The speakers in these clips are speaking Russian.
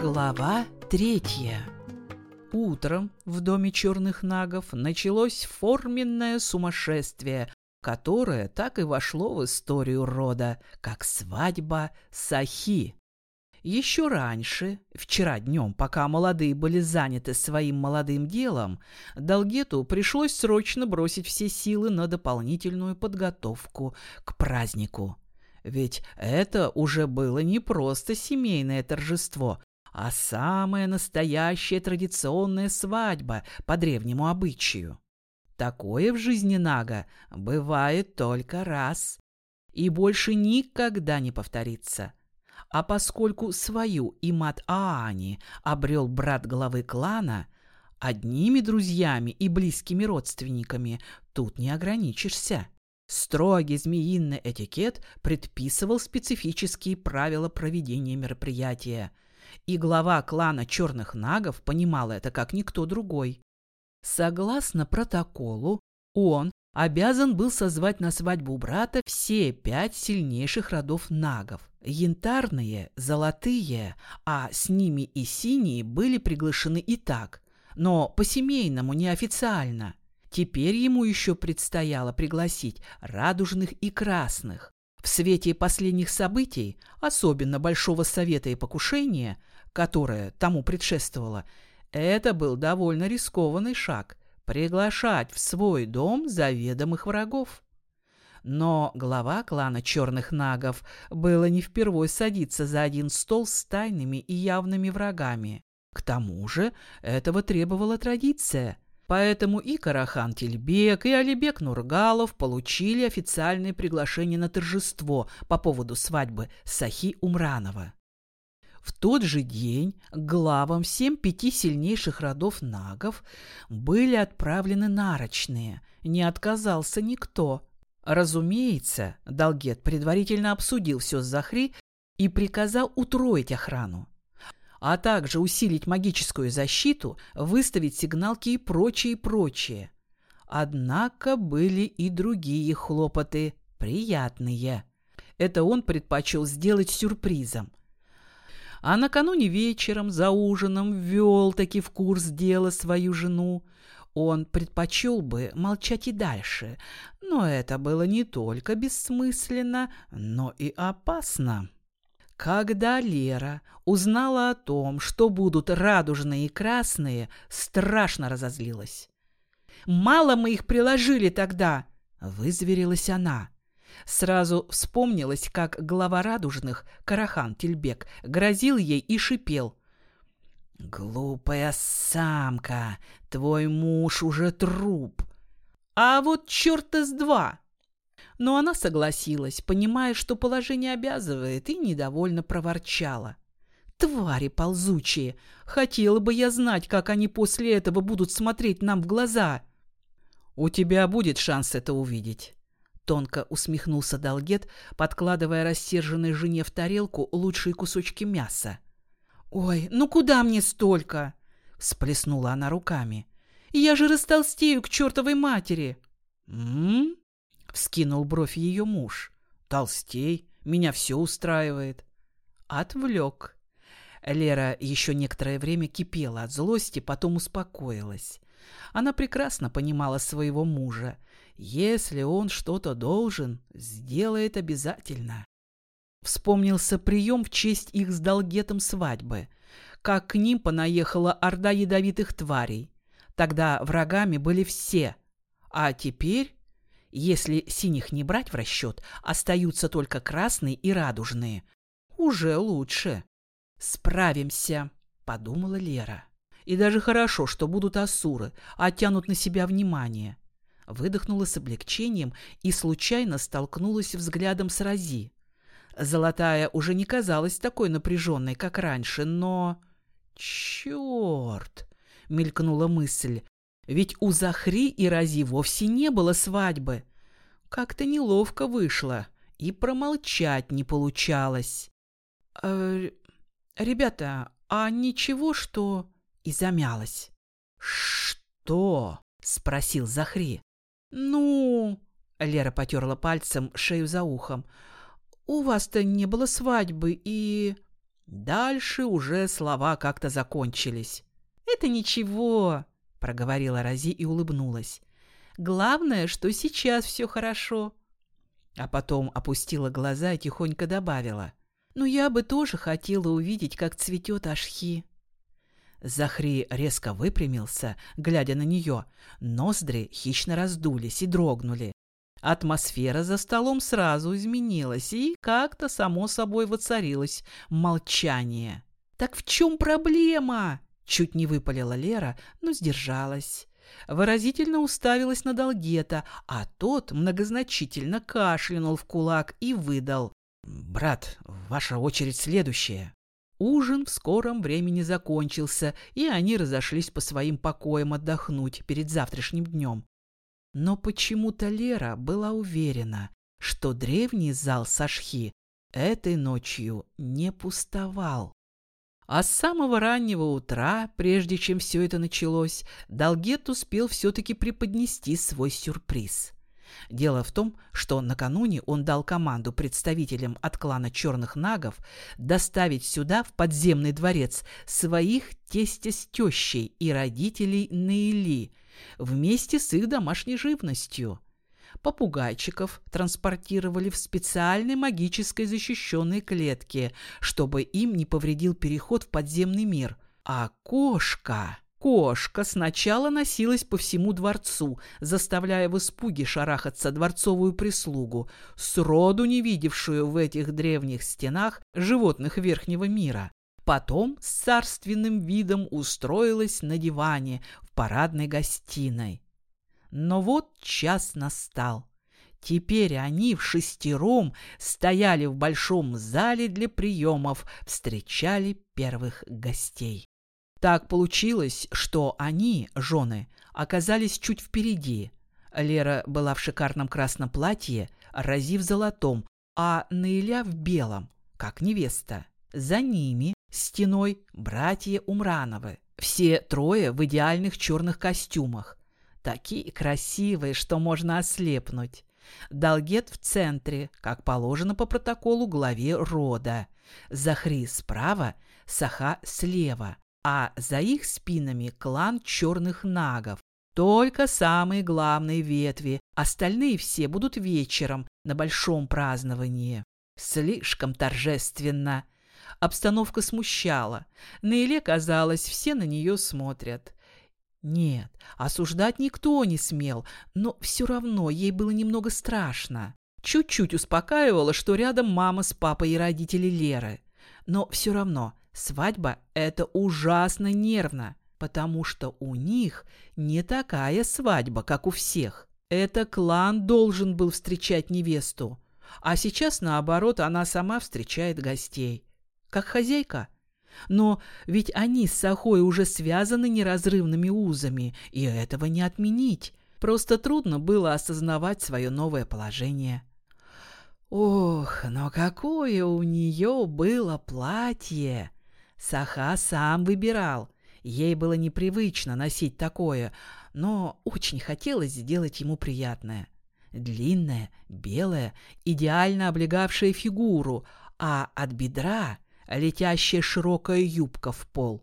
Глава третья. Утром в доме черных нагов началось форменное сумасшествие, которое так и вошло в историю рода, как свадьба Сахи. Еще раньше, вчера днем, пока молодые были заняты своим молодым делом, Долгету пришлось срочно бросить все силы на дополнительную подготовку к празднику. Ведь это уже было не просто семейное торжество, а самая настоящая традиционная свадьба по древнему обычаю. Такое в жизни Нага бывает только раз и больше никогда не повторится. А поскольку свою и мат Аани обрел брат главы клана, одними друзьями и близкими родственниками тут не ограничишься. Строгий змеиный этикет предписывал специфические правила проведения мероприятия – и глава клана черных нагов понимал это как никто другой. Согласно протоколу, он обязан был созвать на свадьбу брата все пять сильнейших родов нагов. Янтарные, золотые, а с ними и синие были приглашены и так, но по-семейному, неофициально. Теперь ему еще предстояло пригласить радужных и красных. В свете последних событий, особенно Большого Совета и покушения, которое тому предшествовало, это был довольно рискованный шаг – приглашать в свой дом заведомых врагов. Но глава клана черных нагов было не впервой садиться за один стол с тайными и явными врагами. К тому же этого требовала традиция – Поэтому и Карахан Тельбек, и Алибек Нургалов получили официальное приглашение на торжество по поводу свадьбы Сахи Умранова. В тот же день главам всем пяти сильнейших родов нагов были отправлены нарочные. Не отказался никто. Разумеется, Далгет предварительно обсудил все с Захри и приказал утроить охрану а также усилить магическую защиту, выставить сигналки и прочее, прочее. Однако были и другие хлопоты, приятные. Это он предпочел сделать сюрпризом. А накануне вечером за ужином ввел таки в курс дела свою жену. Он предпочел бы молчать и дальше, но это было не только бессмысленно, но и опасно. Когда Лера узнала о том, что будут радужные и красные, страшно разозлилась. «Мало мы их приложили тогда!» — вызверилась она. Сразу вспомнилось, как глава радужных, Карахан Тельбек, грозил ей и шипел. «Глупая самка, твой муж уже труп!» «А вот черта с два!» Но она согласилась, понимая, что положение обязывает, и недовольно проворчала. «Твари ползучие! Хотела бы я знать, как они после этого будут смотреть нам в глаза!» «У тебя будет шанс это увидеть!» Тонко усмехнулся Долгет, подкладывая рассерженной жене в тарелку лучшие кусочки мяса. «Ой, ну куда мне столько?» — всплеснула она руками. «Я же растолстею к чертовой матери!» «М? — вскинул бровь ее муж. «Толстей, меня все устраивает». Отвлек. Лера еще некоторое время кипела от злости, потом успокоилась. Она прекрасно понимала своего мужа. Если он что-то должен, сделает обязательно. Вспомнился прием в честь их с Долгетом свадьбы. Как к ним понаехала орда ядовитых тварей. Тогда врагами были все. А теперь если синих не брать в расчет, остаются только красные и радужные. Уже лучше. Справимся, подумала Лера. И даже хорошо, что будут асуры, оттянут на себя внимание. Выдохнула с облегчением и случайно столкнулась взглядом с Рази. Золотая уже не казалась такой напряженной, как раньше, но... «Черт!» — мелькнула мысль. Ведь у Захри и Рази вовсе не было свадьбы. Как-то неловко вышло, и промолчать не получалось. «Э, «Ребята, а ничего, что...» И замялась. «Что?» — спросил Захри. «Ну...» — Лера потерла пальцем шею за ухом. «У вас-то не было свадьбы, и...» Дальше уже слова как-то закончились. «Это ничего», — проговорила Рози и улыбнулась. «Главное, что сейчас все хорошо». А потом опустила глаза и тихонько добавила. «Ну, я бы тоже хотела увидеть, как цветет ашхи». Захри резко выпрямился, глядя на нее. Ноздри хищно раздулись и дрогнули. Атмосфера за столом сразу изменилась, и как-то само собой воцарилось молчание. «Так в чем проблема?» Чуть не выпалила Лера, но сдержалась. Выразительно уставилась на Долгета, а тот многозначительно кашлянул в кулак и выдал. «Брат, ваша очередь следующая». Ужин в скором времени закончился, и они разошлись по своим покоям отдохнуть перед завтрашним днем. Но почему-то Лера была уверена, что древний зал Сашхи этой ночью не пустовал. А с самого раннего утра, прежде чем все это началось, Долгет успел все-таки преподнести свой сюрприз. Дело в том, что накануне он дал команду представителям от клана Черных Нагов доставить сюда, в подземный дворец, своих тестя с тещей и родителей Наили, вместе с их домашней живностью. Попугайчиков транспортировали в специальной магической защищенной клетке, чтобы им не повредил переход в подземный мир. А кошка... Кошка сначала носилась по всему дворцу, заставляя в испуге шарахаться дворцовую прислугу, сроду не видевшую в этих древних стенах животных верхнего мира. Потом с царственным видом устроилась на диване в парадной гостиной. Но вот час настал. Теперь они в шестером стояли в большом зале для приемов, встречали первых гостей. Так получилось, что они, жены, оказались чуть впереди. Лера была в шикарном красном платье, Рази в золотом, а Наиля в белом, как невеста. За ними, стеной, братья Умрановы. Все трое в идеальных черных костюмах. Такие красивые, что можно ослепнуть. Долгет в центре, как положено по протоколу главе рода. Захри справа, Саха слева, а за их спинами клан черных нагов. Только самые главные ветви, остальные все будут вечером на большом праздновании. Слишком торжественно. Обстановка смущала. Наиле казалось, все на нее смотрят. Нет, осуждать никто не смел, но все равно ей было немного страшно. Чуть-чуть успокаивало, что рядом мама с папой и родители Леры. Но все равно Свадьба – это ужасно нервно, потому что у них не такая свадьба, как у всех. Это клан должен был встречать невесту, а сейчас, наоборот, она сама встречает гостей. Как хозяйка. Но ведь они с Сахой уже связаны неразрывными узами, и этого не отменить. Просто трудно было осознавать свое новое положение. Ох, но какое у нее было платье! Саха сам выбирал. Ей было непривычно носить такое, но очень хотелось сделать ему приятное. Длинное, белое, идеально облегавшее фигуру, а от бедра летящая широкая юбка в пол.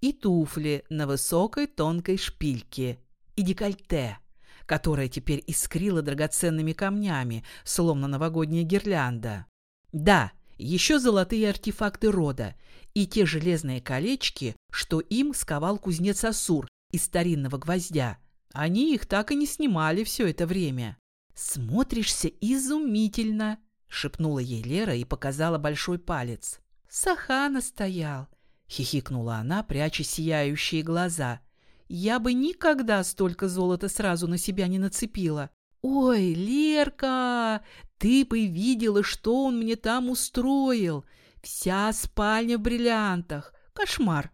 И туфли на высокой тонкой шпильке, и декольте, которое теперь искрило драгоценными камнями, словно новогодняя гирлянда. Да, еще золотые артефакты рода и те железные колечки, что им сковал кузнец Асур из старинного гвоздя. Они их так и не снимали все это время. «Смотришься изумительно!» — шепнула ей Лера и показала большой палец. «Сахана стоял!» — хихикнула она, пряча сияющие глаза. «Я бы никогда столько золота сразу на себя не нацепила!» «Ой, Лерка, ты бы видела, что он мне там устроил! Вся спальня в бриллиантах. Кошмар.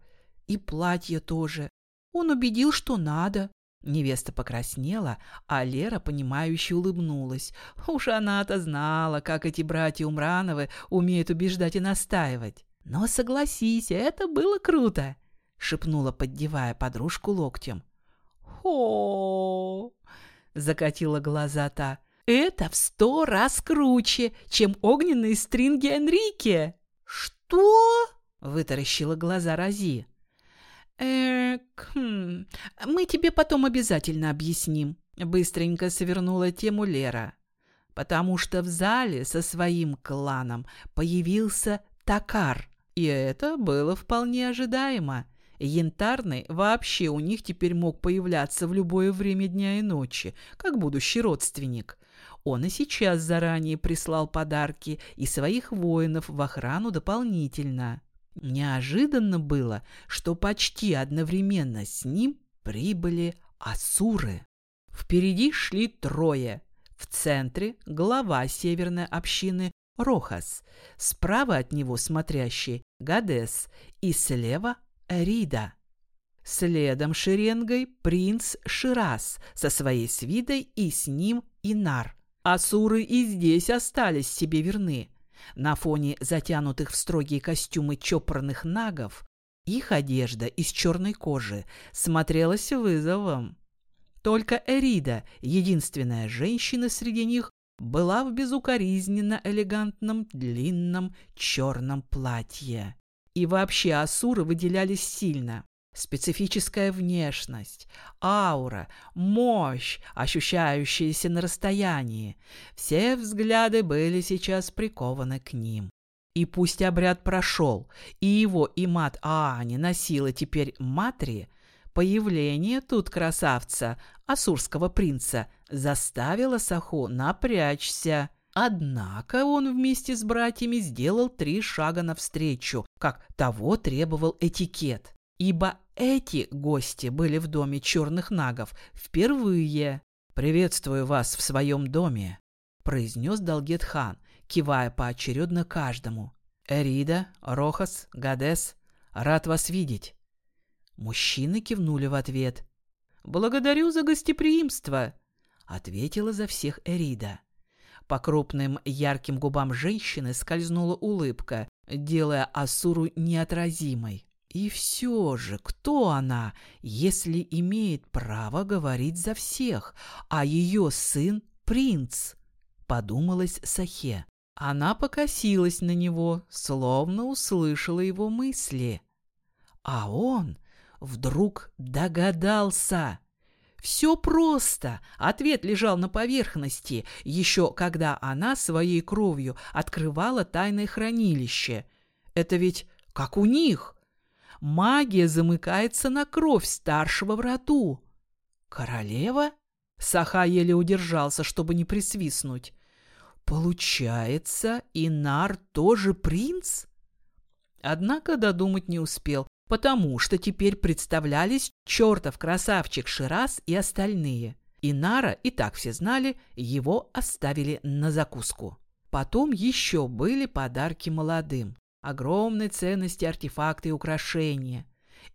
И платье тоже. Он убедил, что надо. Невеста покраснела, а Лера, понимающе улыбнулась. Уж она-то знала, как эти братья Умрановы умеют убеждать и настаивать. «Но согласись, это было круто!» — шепнула, поддевая подружку локтем. «Хо!» — закатила глаза та. «Это в сто раз круче, чем огненные стринги Энрике!» «Что?» вытаращила глаза Рази. Э хм, мы тебе потом обязательно объясним», — быстренько свернула тему Лера. «Потому что в зале со своим кланом появился Такар, и это было вполне ожидаемо. Янтарный вообще у них теперь мог появляться в любое время дня и ночи, как будущий родственник. Он и сейчас заранее прислал подарки и своих воинов в охрану дополнительно. Неожиданно было, что почти одновременно с ним прибыли асуры. Впереди шли трое. В центре глава северной общины Рохас, справа от него смотрящий Гадес и слева Рида. Следом шеренгой принц Ширас со своей свитой и с ним Инар. Асуры и здесь остались себе верны. На фоне затянутых в строгие костюмы чопорных нагов их одежда из черной кожи смотрелась вызовом. Только Эрида, единственная женщина среди них, была в безукоризненно элегантном длинном черном платье. И вообще асуры выделялись сильно. Специфическая внешность, аура, мощь, ощущающаяся на расстоянии. Все взгляды были сейчас прикованы к ним. И пусть обряд прошел, и его и мат Аани носила теперь матри, появление тут красавца, асурского принца, заставило Саху напрячься. Однако он вместе с братьями сделал три шага навстречу, как того требовал этикет ибо эти гости были в доме черных нагов впервые. «Приветствую вас в своем доме», — произнес Далгет-хан, кивая поочередно каждому. «Эрида, Рохас, Гадес, рад вас видеть». Мужчины кивнули в ответ. «Благодарю за гостеприимство», — ответила за всех Эрида. По крупным ярким губам женщины скользнула улыбка, делая Асуру неотразимой. И все же, кто она, если имеет право говорить за всех, а ее сын — принц? Подумалась Сахе. Она покосилась на него, словно услышала его мысли. А он вдруг догадался. Все просто. Ответ лежал на поверхности, еще когда она своей кровью открывала тайное хранилище. Это ведь как у них магия замыкается на кровь старшего в роду. Королева? Саха еле удержался, чтобы не присвистнуть. Получается, Инар тоже принц? Однако додумать не успел, потому что теперь представлялись чертов красавчик Шираз и остальные. Инара, и так все знали, его оставили на закуску. Потом еще были подарки молодым огромной ценности артефакты и украшения.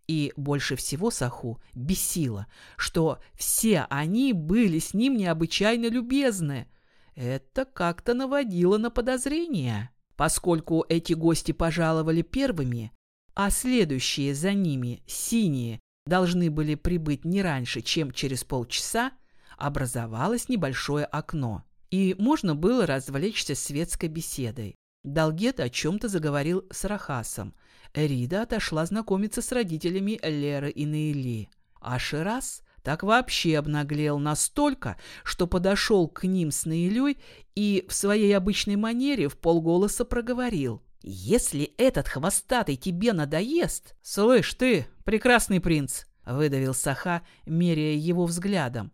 И больше всего Саху бесило, что все они были с ним необычайно любезны. Это как-то наводило на подозрения. Поскольку эти гости пожаловали первыми, а следующие за ними, синие, должны были прибыть не раньше, чем через полчаса, образовалось небольшое окно, и можно было развлечься светской беседой. Далгет о чем-то заговорил с Рахасом. Рида отошла знакомиться с родителями Леры и Наили. А Ширас так вообще обнаглел настолько, что подошел к ним с Наилей и в своей обычной манере в полголоса проговорил. «Если этот хвостатый тебе надоест...» «Слышь ты, прекрасный принц!» — выдавил Саха, меряя его взглядом.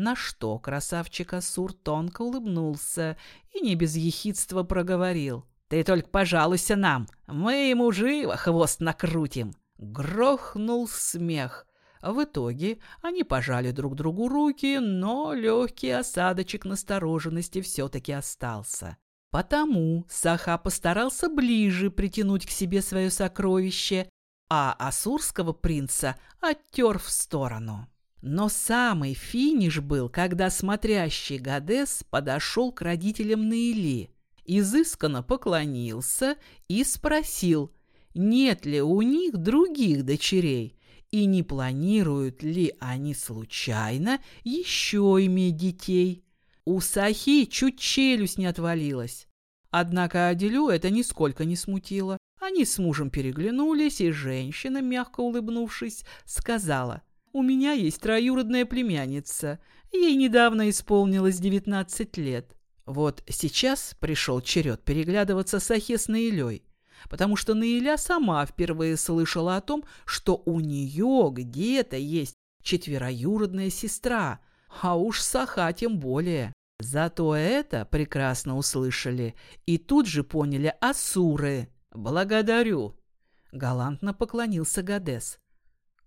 На что красавчик Асур тонко улыбнулся и не без ехидства проговорил. «Ты только пожалуйся нам, мы ему живо хвост накрутим!» Грохнул смех. В итоге они пожали друг другу руки, но легкий осадочек настороженности все-таки остался. Потому Саха постарался ближе притянуть к себе свое сокровище, а асурского принца оттер в сторону. Но самый финиш был, когда смотрящий Гадес подошел к родителям Наили, изысканно поклонился и спросил, нет ли у них других дочерей и не планируют ли они случайно еще иметь детей. У Сахи чуть челюсть не отвалилась. Однако Аделю это нисколько не смутило. Они с мужем переглянулись, и женщина, мягко улыбнувшись, сказала, «У меня есть троюродная племянница. Ей недавно исполнилось 19 лет. Вот сейчас пришел черед переглядываться с с Наилей, потому что Наиля сама впервые слышала о том, что у нее где-то есть четвероюродная сестра, а уж Саха тем более. Зато это прекрасно услышали и тут же поняли Асуры. «Благодарю!» — галантно поклонился Гадес.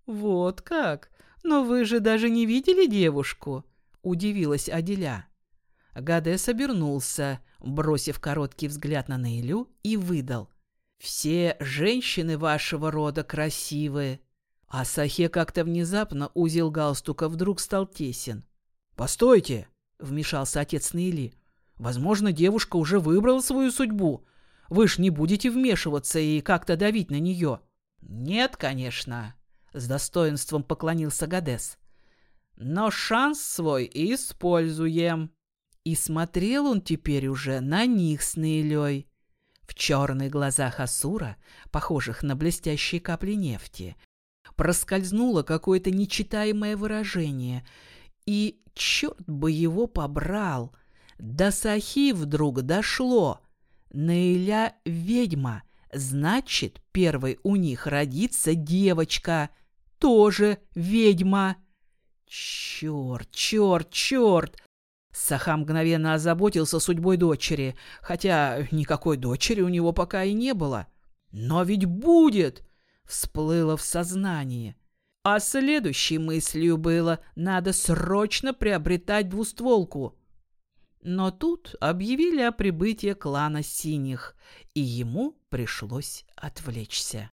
«Вот как? Но вы же даже не видели девушку?» — удивилась Аделя. Гадес обернулся, бросив короткий взгляд на Наилю, и выдал. «Все женщины вашего рода красивые». А Сахе как-то внезапно узел галстука вдруг стал тесен. «Постойте!» — вмешался отец Наили. «Возможно, девушка уже выбрала свою судьбу. Вы ж не будете вмешиваться и как-то давить на нее». «Нет, конечно», — с достоинством поклонился Гадес. «Но шанс свой используем». И смотрел он теперь уже на них с Наилей. В черных глазах Асура, похожих на блестящие капли нефти, проскользнуло какое-то нечитаемое выражение, и черт бы его побрал. До Сахи вдруг дошло. Наиля ведьма, значит, первой у них родится девочка, тоже ведьма. Черт, черт, черт! Саха мгновенно озаботился судьбой дочери, хотя никакой дочери у него пока и не было. «Но ведь будет!» — всплыло в сознании. А следующей мыслью было «надо срочно приобретать двустволку». Но тут объявили о прибытии клана синих, и ему пришлось отвлечься.